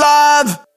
Love.